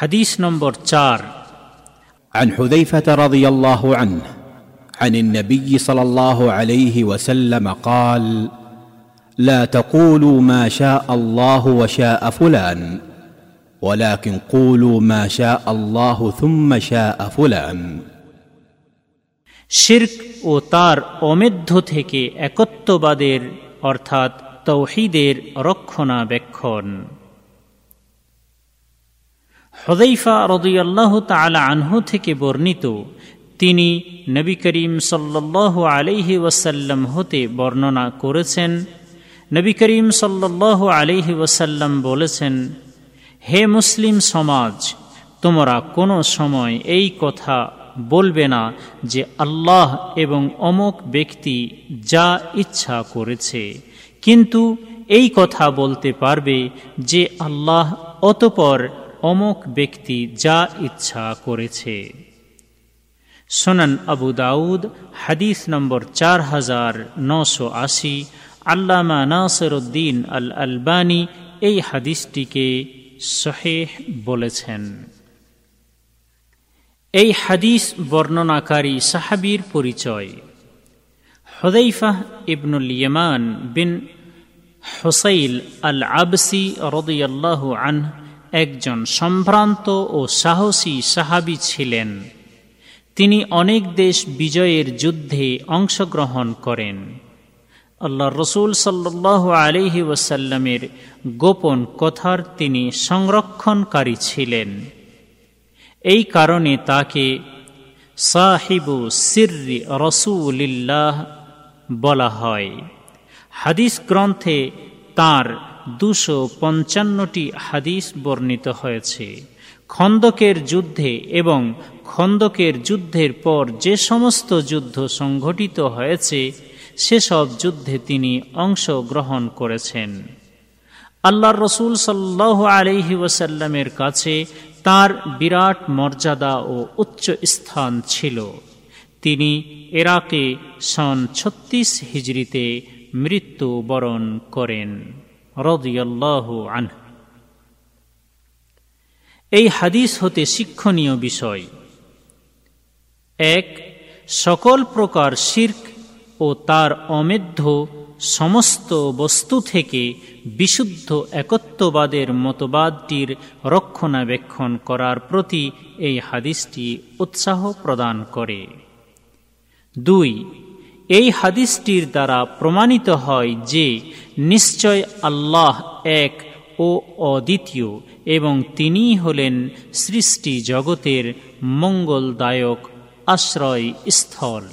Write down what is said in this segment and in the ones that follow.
হাদিস নম্বর চার عن حذيفه رضي الله عنه عن النبي صلى الله عليه وسلم قال لا تقولوا ما شاء الله وشاء فلان ولكن قولوا ما شاء الله ثم شاء فلان শির্ক ও তার অমেধ্য থেকে একত্ববাদের অর্থাৎ তৌহিদের রক্ষণাবেক্ষণ হদৈফা রদুয়াল্লাহ তালা আনহু থেকে বর্ণিত, তিনি নবী করিম সাল্লাহ আলিহি ওয়াসাল্লাম হতে বর্ণনা করেছেন। নবী করিম সাল্লাহ আলিহি ওয়াসাল্লাম বলেছেন, হে মুসলিম সমাজ, তোমরা কোনো সময় এই কথা বলবে না যে আল্লাহ এবং অমুক ব্যক্তি যা ইচ্ছা করেছে। কিন্তু এই কথা বলতে পারবে যে আল্লাহ অতপর অমুক ব্যক্তি যা ইচ্ছা করেছে। সোনান আবু দাউদ, হাদিস নম্বর চার হাজার নশো আশি, আল্লামা নাসরুদ্দিন আল আলবানি এই হাদিসটিকে শহেহ বলেছেন। এই হাদিস বর্ণনাকারী সাহাবির পরিচয়। হদাইফাহ ইবনুল ইয়মান বিন হোসাইল আল আবসি রদিয়াল্লাহু আন একজন সম্ভ্রান্ত ও সাহসী সাহাবি ছিলেন। তিনি অনেক দেশ বিজয়ের যুদ্ধে অংশগ্রহণ করেন। আল্লাহ রসুল সাল্লাহ আলিহি ওয়াসাল্লামের গোপন কথার তিনি সংরক্ষণকারী ছিলেন। এই কারণে তাকে সাহিবু সির্রি রসুলিল্লাহ বলা হয়। হাদিস গ্রন্থে তার দুশো পঞ্চান্নটি হাদিস বর্ণিত হয়েছে। খন্দকের যুদ্ধে এবং খন্দকের যুদ্ধের পর যে সমস্ত যুদ্ধ সংঘটিত হয়েছে, সেসব যুদ্ধে তিনি অংশগ্রহণ করেছেন। আল্লাহ রসুল সাল্লাহ আলহি ওসাল্লামের কাছে তার বিরাট মর্যাদা ও উচ্চ স্থান ছিল। তিনি এরাকে সন ছত্রিশ হিজড়িতে মৃত্যুবরণ করেন। এই হাদিস হতে শিক্ষণীয় বিষয়। এক, সকল প্রকার শির্ক ও তার অমেধ্য সমস্ত বস্তু থেকে বিশুদ্ধ একত্ববাদের মতবাদটির রক্ষণাবেক্ষণ করার প্রতি এই হাদিসটি উৎসাহ প্রদান করে। দুই, এই হাদিসটির দ্বারা প্রমাণিত হয় যে নিশ্চয় আল্লাহ এক ও অদ্বিতীয় এবং তিনিই হলেন সৃষ্টি জগতের মঙ্গলদায়ক আশ্রয় স্থল।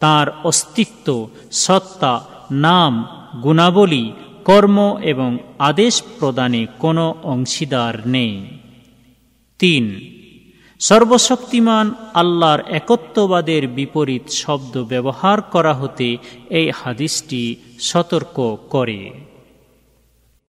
তার অস্তিত্ব, সত্তা, নাম, গুণাবলী, কর্ম এবং আদেশ প্রদানে কোনো অংশীদার নেই। তিন সর্বশক্তিমান আল্লাহর একত্ববাদের বিপরীত শব্দ ব্যবহার করা হতে এই হাদিসটি সতর্ক করে।